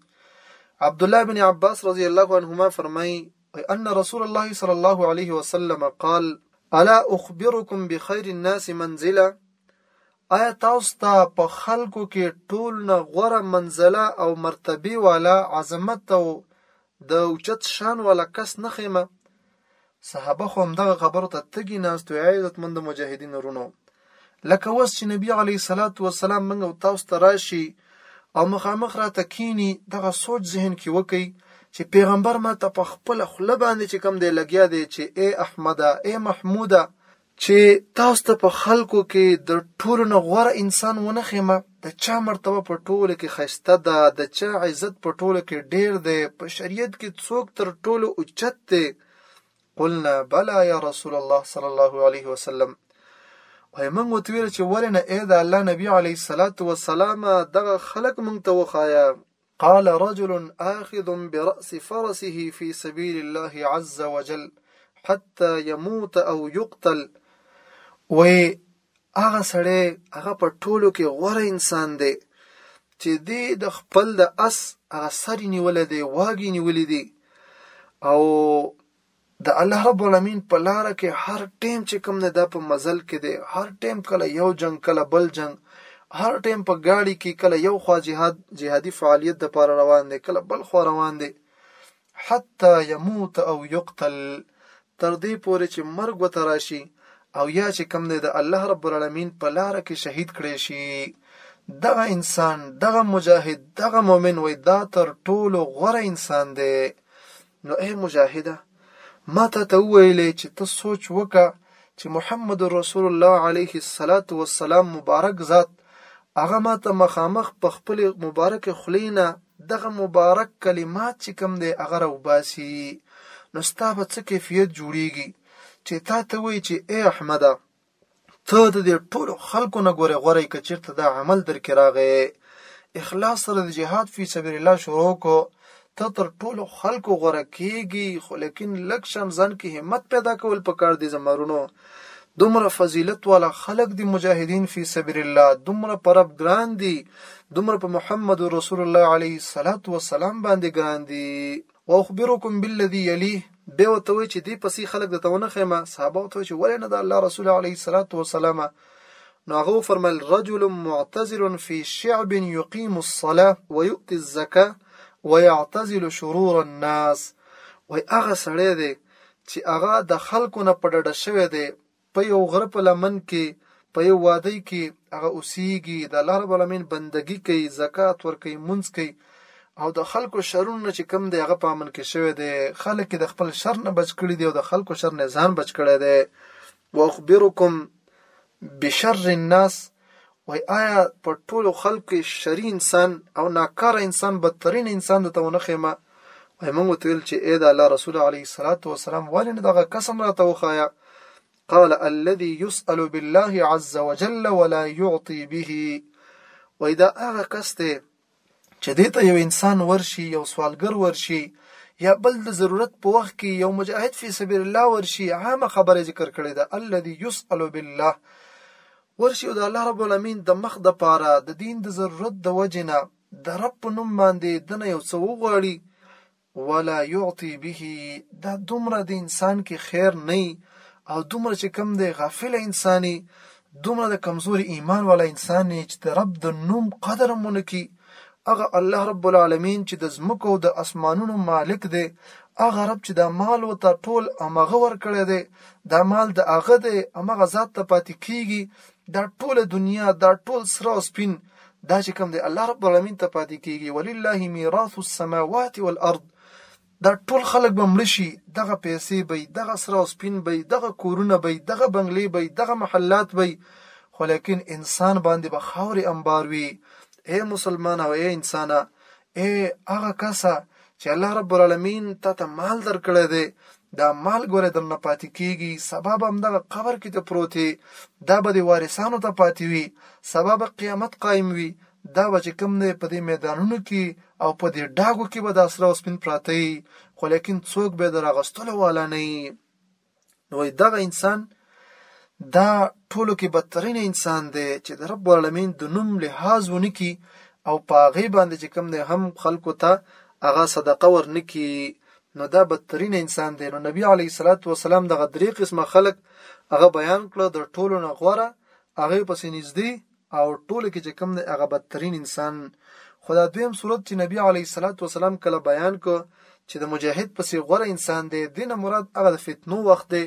عبد الله بن عباس رضی الله عنهما فرمایي اي ان رسول الله صلی الله عليه وسلم قال الا اخبركم بخير الناس منزله آیا تاسو ته په خلکو کې ټول نه غوره منزله او مرتبه والا عظمت او د اوچت شان والا کس نه خېمه صحابه خو همدغه خبرو ته تګي ناست وي عزتمند مجاهدین ورونو لکه وس چې نبی علی صلوات و سلام منګ او تاسو ته راشي او مخامخ را تکینی دغه سوچ ذهن کې وکي چې پیغمبر ما ته په خپل خله باندې چې کم دی لګیا دی چې اے احمده اے محموده چې تاسو ته په خلکو کې د ټولو نه غوره انسان ونه خېمه د چا مرتبه په ټولو کې خسته ده د چا عزت په ټولو کې ډیر دی په شریعت کې څوک تر ټولو اوچت دی قلنا بلی یا رسول الله صلی الله علیه وسلم وای موږ ورته ویل چې ولې نه ای د الله نبی علیه الصلاة والسلام دغه خلک موږ ته وښایه قال رجل آخذ برأس فرسه في سبيل الله عز وجل حتى يموت أو يقتل وي هغه سړی هغه په ټولو کې غوره انسان دی چې دی د خپل د اس هغه سر نیولې دی واګي نیولې دی او د الله رب العالمین په لار کې هر ټیم چې کوم نه دا په مزل کې دی هر ټیم کله یو جنگ کله بل جنگ هر ټیم په گاډي کې کله یو خوا جهاد جهادي فعالیت د پاره روان دی کله بل خوا روان دی حتی یموت او یقتل تر دې پورې چې مرګ وته راشي او یا چې کم دی د الله رب العالمین په لار کې شهید کړي شي دغه انسان دغه مجاهد دغه مؤمن وای دا تر ټولو غوره انسان دی نو اے مجاهده ما ته ته ویلې چې ته سوچ وکړه چې محمد رسول الله علیه الصلاۃ والسلام مبارک ذات هغه ما ته مخامخ په خپل مبارک خلینا دغه مبارک کلمات چې کوم دی هغه راوباسي نو ستا به څه کیفیت جوړیږي چې تا ته وایي چې ای احمده ته د دې ټولو خلکو نه ګورې غوره که چېرته دا عمل در کې راغی اخلاص سره د جهاد فی سبیل الله شروع کو ته تر ټولو خلکو غوره کیږي خو لیکن لکشن ځان کې همت پیدا کول پکار دي زمرونو دومره فضیلت والا خلق دی مجاهدین فی سبیل الله دومره پر رب ګران دی دومره په محمد رسول الله علیه الصلاۃ والسلام باندې ګران دی واخبرکم بالذی یلیه به وته وی چې دی پسې خلق د تونه خیمه صحابه ته چې ولې نه د الله رسول علیه الصلاۃ والسلام نو هغه فرمایل رجل معتزل فی شعب یقیم الصلاه ويؤتي الزکاه ويعتزل شرور الناس وای هغه سړی دی چې هغه د خلکو نه په ډډه شوی دی، په یو غره په لمن کې، په یو وادۍ کې هغه اوسېږي، د الله رب العالمین بندګي کوي، زکات ورکوي، لمونځ کوي او د خلکو شرونو نه چې کوم دی هغه په امن کې شوی دی، خلک یې د خپل شر نه بچ کړي دي او د خلکو شر نه یې ځان بچ کړی دی، واخبرکم بشر الناس وای آیا په ټولو خلکو کې شری انسان او ناکاره انسان بدترین انسان د تونه خېمه وای موږ ته ویل چې اې د الله رسول علیه الصلاۃ والسلام ولې نه دغه قسم راته وخایا قال الذي يسأل بالله عز وجل ولا يعطي به وای دا هغه کس دی چې دې ته یو انسان ورشي یو سوالګر ورشي یا بل د ضرورت په وخت کې یو مجاهد فی سبیل الله ورشي عامه خبره ذکر کړې ده الذي يسأل بالله ورشي او د الله رب العالمین د مخ د پاره د دین د ضرورت د وجنه د رب په نوم باندې دنه یو څه وغواړي ولا يعطي به دا دومره د انسان کې خیر نه او دومره چې کم دی غافل انساني دومره د کمزوري ایمان والا انسان نه چې د رب د نوم قدر مونږ کی هغه الله رب العالمین چې د زمکو او د اسمانونو مالک دی هغه رب چې دا مال او ته ټول امغه ور کړی دی دا مال د هغه دی امغه ذات ته پاتې کیږي دا ټوله دنیا دا ټول سره او سپین دا چې کوم دی الله رب العالمین ته پاتې کیږي ولله میراث السماوات والارض دا ټول خلک به مړ شي دغه پیسې به دغه سره او سپین به دغه کورونه به دغه بنگلې به دغه محلات به خو لیکن انسان باندې به خاورې انبار وي اے مسلمان او اے انسان اے هغه کسه چې الله رب العالمین ته ته مال درکړی دی دا مال ګوره درنه پاتې کیږي سبا به همدغه قبر کې ته پروت دا به د وارثانو ته پاتې وي سبا به قیامت قایم وي دا به چې کوم دی په دې میدانونو کې او په دې ډاګو کې به دا سره او سپین پراته وي خو لیکن څوک به د راغستلو والا نه وي نو دغه انسان دا ټولو کې بدترین انسان دی چې د رب العالمین د نوم لحاظ ونکي او پاغې باندې چې کوم دی هم خلکو ته هغه صدقه ورنکي نو دا بدترین انسان دی نو نبی علیه الصلاۃ والسلام دغه درې قسمه خلک هغه بیان کړ د ټولو نه غوره هغه پسې نږدې او ټولو کې چې کم دی هغه بدترین انسان خدا دویم صورت چې نبی علیه الصلاۃ والسلام کله بیان کړ چې د مجاهد پسې غوره انسان دی دینه مراد هغه د فتنو وخت دی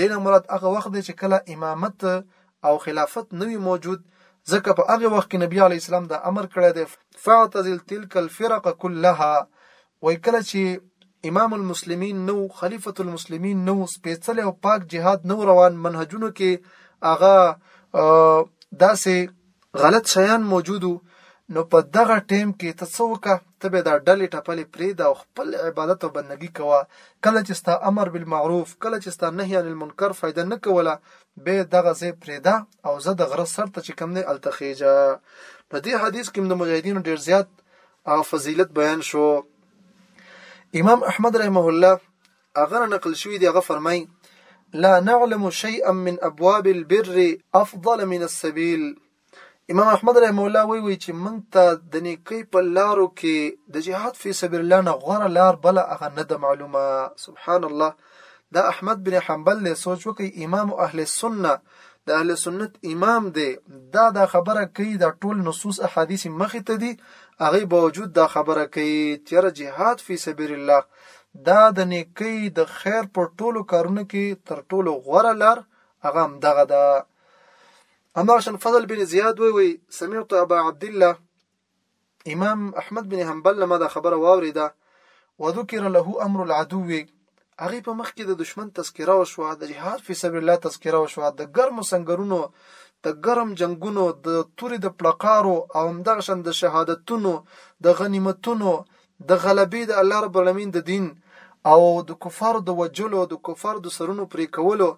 دینه مراد هغه وخت دی چې کله امامت او خلافت نوی موجود ځکه په هغه وخت کې نبی علی اسلام دا امر کړی دی فاعتزل تلک الفرق كلها وایي کله چې امام المسلمین نه وو، خلیفة المسلمین نه وو، سپېڅلی او پاک جهاد نه وو روان، منهجونو کې هغه داسې غلط شیان موجود وو، نو په دغه ټیم کې ته څه وکړه؟ ته به دا ډلې ټپلې پرېږده او خپل عبادت او بندګي کوه. کله چې ستا امر بالمعروف، کله چې ستا نهی عن المنکر فایده نه کوله، به دغه ځای پرېږده او ځه د غره سر ته چې کوم دی هلته خېژه. په دې حدیث کې د مجاهدینو ډېر زیات هغه فضیلت بیان شو امام احمد رحمه الله هغه نقل شوی دی هغه فرمای لا نعلم شيئا من ابواب البر افضل من السبيل امام احمد رحم الله وی وی چې موږ ته د نیکی په لارو کې د جهاد فی سبیل الله نه غوړه لار بل هغه نه د معلومه سبحان الله دا احمد بن حنبل له سوچ وکي امام اهل سنت د اهل سنت امام دی دا دا خبره کوي دا ټول نصوص احادیث مخې ته دي هغه باوجود دا خبره کوي چې جهاد فی سبیل الله دا د نیکی د خیر پر ټولو کارونو کې تر ټولو غوره لار هغه هم دغه ده اما شن فضل بن زیاد وی وی سمعت ابا عبد الله امام احمد بن حنبل لما دا خبره واوریده وذکر له امر العدو هغه په مخ کې د دشمن تذکره وشوه د جهاد فی سبیل الله تذکره وشوه د ګرمو سنگرونو د ګرم جنگونو د توري د پړقارو او همدغه شان د شهادتونو د غنیمتونو د غلبې د الله رب العالمین د دین او د کفارو د وجلو د کفارو د سرونو پرې کولو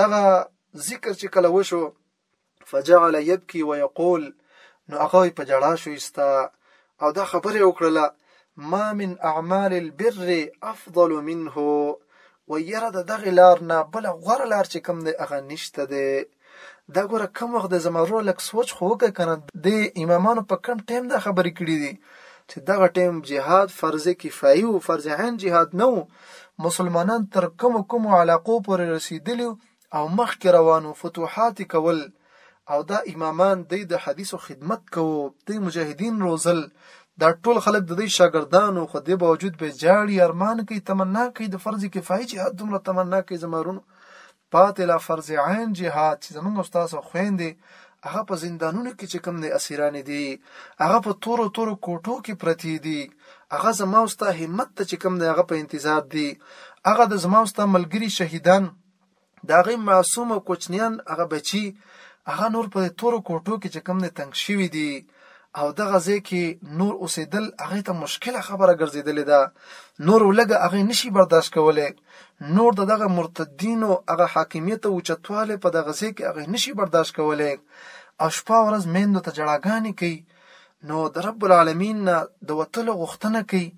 دغه ذکر چې کله وشو فجعل يبكي ويقول نو هغه په جړا شو ایستا او دا خبره وکړله ما من اعمال البر افضل منه و یره د دغه لار نه بل غوړه لار چې کم دی هغه نشته دی دا ګوره کم وخت د زمرو لک سوچ خو وکړه کنه د امامانو په کم ټیم دا خبرې کړې دي چې دغه ټیم جهاد فرض کفایي او فرض عین جهاد نه مسلمانان تر کوم کوم علاقو پورې رسیدلی او مخکې روان وو فتوحات یې کول او دا امامان دی د حدیثو خدمت کوو دی مجاهدین روزل دا ټول خلک د دی شاګردانو خو دی باوجود به جاړي ارمان کوي تمنا کوي د فرض کفایي جهاد دومره تمنا کوي زمارونو پاتې لا فرض عین جهاد چې زمونږ استاد او خويندې هغه په زندانونو کې چې کوم دی اسیران دي هغه په تورو تورو کوټو کې پرتی دي هغه زما او ستا همت ته چې کوم دی هغه په انتظار دي هغه د زما او ستا ملګری شهیدان د هغه معصوم او کوچنیان هغه بچي هغه نور په تورو کوټو کې چې کم نه تنگ شوی دي او دغه ځای کې نور اوسېدل هغه ته مشکله خبره ګرځېدلې ده نور ولګه هغه نشي برداشت کولای نور د دغه مرتدینو هغه حاکمیت او چتواله په دغه ځای کې هغه نشي برداشت کولای او شپه ورځ میندو ته جړاګانې کوي نو د رب العالمین نه د وتلو غوښتنه کوي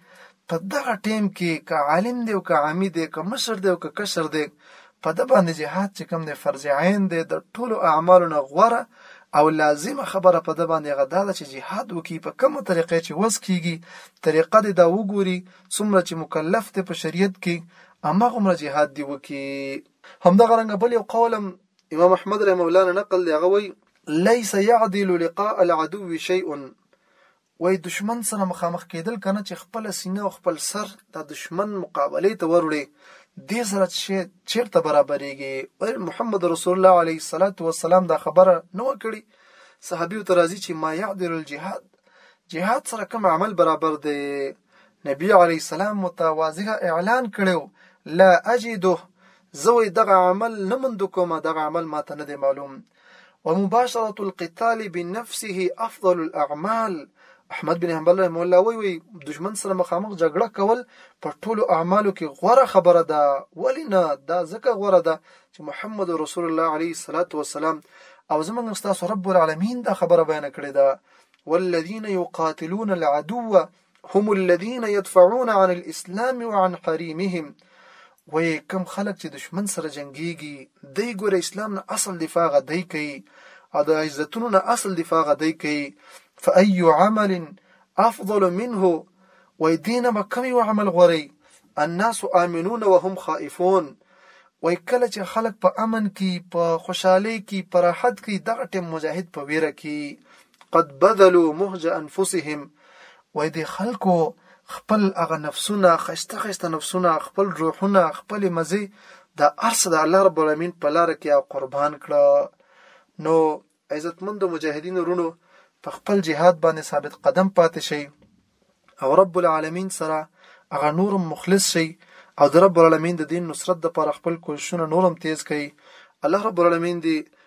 په دغه ټیم کې که عالم دی او که عامی دی که مشر دی او که کشر دی په د باندې جهاد چې کوم دی فرض عین دی د ټولو اعمالو نه غوره او لازمه خبره په د باندې غدا ده چې جهاد وکي په کومه طریقې چې وس کیږي طریقه دې دا وګوري څومره چې مکلف دی په شریعت کې اما غومره جهاد دی وکي همدغه رنګ بل یو قولم امام احمد رحمه الله نه نقل دی هغه وایي ليس يعدل لقاء العدو شيء وایي دښمن سره مخامخ کېدل کنه چې خپله سینه او خپل سر د دښمن مقابلې ته وروړې دې سره چې چېرته برابرېږې ویل محمد رسول الله علیه الصلاة والسلام دا خبره نه وه کړې صحابیو ته راځي چې ما یعدل الجهاد جهاد سره کوم عمل برابر دی نبی علی السلام متواضع اعلان کړو لا اجده زوی دغه عمل نه مند کومه دغه عمل ماته نه دی معلوم ومباشرة القتال بنفسه افضل الاعمال احمد بن حنبل رحمه الله وی وی دشمن سره مخامخ جګړه کول په ټولو اعمالو کې غوره خبره ده ولی نه دا ځکه غوره ده چې محمد رسول الله علیه الصلاۃ والسلام او زمونږ استاد رب العالمین دا خبره بیان کړې ده والذین یقاتلون العدو هم الذين يدفعون عن الاسلام وعن حريمهم وای کم خلک چې دشمن سره جنگيږي دای ګور اسلام نه اصل دفاع غدای کوي او د عزتونو نه اصل دفاع غدای کوي فاي عمل افضل منه وای دینه به کوم یو عمل غوري الناس امنون وهم خائفون وای کله چې خلک په امن کې په خوشحالي کې په راحت کې دغه ټیم مجاهد په ویره کې قد بذلوا مهج انفسهم وای دی خلکو خپل هغه نفسونه خسته خسته نفسونه خپل روحونه خپل مزي دا ارس د الله رب العالمین په لار کې قربان کړه نو عزتمند مجاهدین ورونو په خپل جهاد باندې ثابت قدم پاتې شي او رب العالمین سره هغه نورم مخلص شي او د رب العالمین د دین نصرت لپاره خپل کوششونه نورم تیز کړي الله رب العالمین دی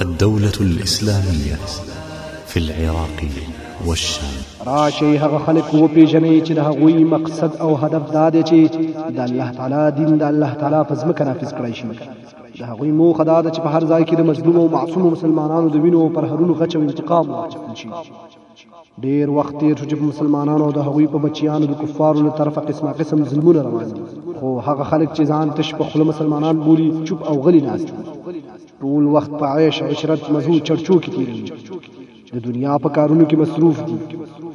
الدولة الإسلامية في العراق والشام راشي هغه خلک و پیژنې چې د هغوی مقصد او هدف دا دی چې د الله تعالی دین د الله تعالی په ځمکه نافذ کړی شي د هغوی موخه دا ده چې په هر ځای کې د مظلوم او معصوم مسلمانانو د وینو او پرهرونو غچ او انتقام واخیستل شي ډېر وخت تېر شو چې په مسلمانانو او د هغوی په بچیانو د کفارو له طرفه قسمه قسم ظلمونه روان دي خو هغه خلک چې ځان تش په خوله مسلمانان بولي چوپ او غلي ناست دي ټول وخت په عیش عشرت مزو چرچو کې تېروي د دنیا په کارونو کې مصروف دي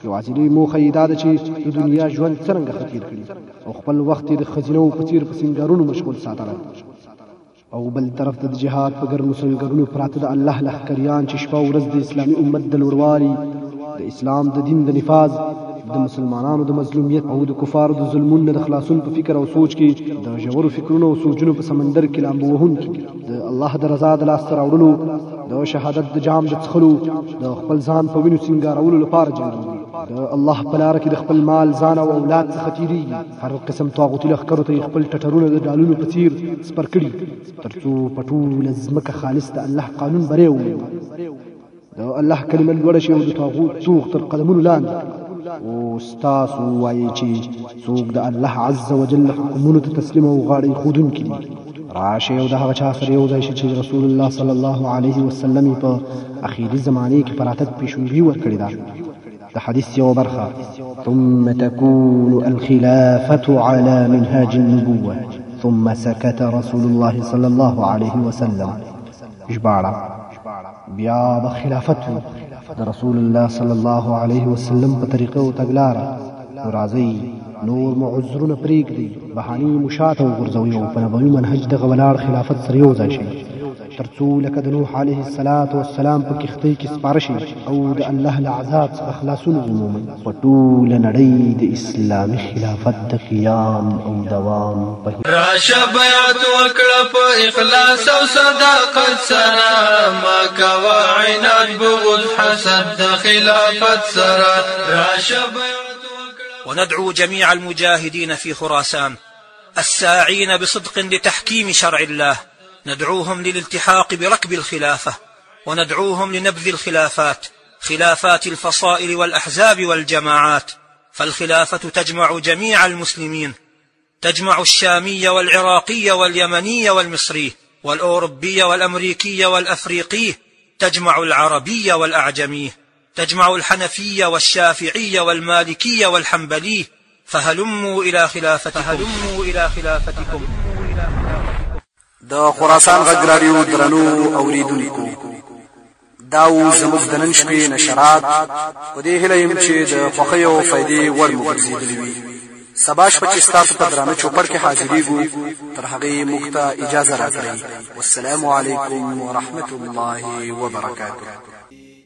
یوازینۍ موخه یې دا ده چې د دنیا ژوند څرنګه ختیر کړي او خپل وخت یې د ښځینو په څیر په سینګارونو مشغول ساتلی او بل طرف ته د جهاد په ګرمو سنګرونو پراته د الله لښکریان چې شپه ورځ د اسلامي امت د لوړوالي د اسلام د دین د نفاذ د مسلمانانو د مظلومیت او د کفارو د ظلمونو نه د خلاصون په فکر او سوچ کې د ژورو فکرونو او سوچونو په سمندر کې لامبو وهونکي د الله د رضا د لاسته راوړلو د شهادت د جام د څښلو د خپل ځان په وینو سینګارولو لپاره جنګېږي د الله په لار کې د خپل مال ځان او اولاد څخه تیریږي هر قسم طاغوتي لښکرو ته خپل ټټرونه د ډالونو په څیر سپر کړي ترڅو په ټوله ځمکه خالص د الله قانون بری ومومي د الله کلمه لوړه شي او د طاغوت توغ تر قدمونو لاندې او ستاسو وایي چې څوک د الله عز وجل حکمونو ته تسلیم او غاړې خودونکي دي راشي او د هغه چا سره یو ځای شي چې رسول الله صلی الله علیه وسلم په اخیری زمانه کې پراتت پیشوبي ورکړې ده د حدیث یو برخه ثم تكون الخلافة على منهاج النبوة ثم سكت رسول الله صلى الله عليه وسلم ژباړه بیا به خلافت وي د رسول الله صلی الله علیه وسلم په طریقه او تګلاره نو راځي نور مو عذرونه پرېږدي بهاني مو شاته وغورځوي او په نبوي منهج دغه ولاړ خلافت سره یو ځای شي ترڅو لکه د نوح علیه الصلاة والسلام په کښتۍ کې سپاره شي او د الله له عذاب څخه خلاصون ومومي په ټوله نړۍ د اسلامي خلافت د قیام او دوام په راشه بیعت وکړه په اخلاص او صداقت سره ما کوه عناد بغض حسد د خلافت سره راشه وندعو جميع المجاهدين في خراسان الساعين بصدق لتحكيم شرع الله ندعوهم للالتحاق بركب الخلافة وندعوهم لنبذ الخلافات خلافات الفصائل والأحزاب والجماعات فالخلافة تجمع جميع المسلمين تجمع الشامي والعراقي واليمني والمصري والأوروبي والأمريكي والأفريقي تجمع العربي والأعجمي تجمع الحنفية والشافعية والمالكية والحنبلية فهلموا إلى خلافتكم فهلموا إلى خلافتكم د خراسان غږ رادیو درنو اوریدونکو دا و زموږ د نن شپې نشرات په دې هیله یم چې د خوښۍ او فایدې وړ مو ګرځېدلي وي سبا شپه چې ستاسو په درانه چوپړ کې حاضرېږو تر هغې موږ ته اجازه راکړئ والسلام علیکم ورحمة الله وبرکاته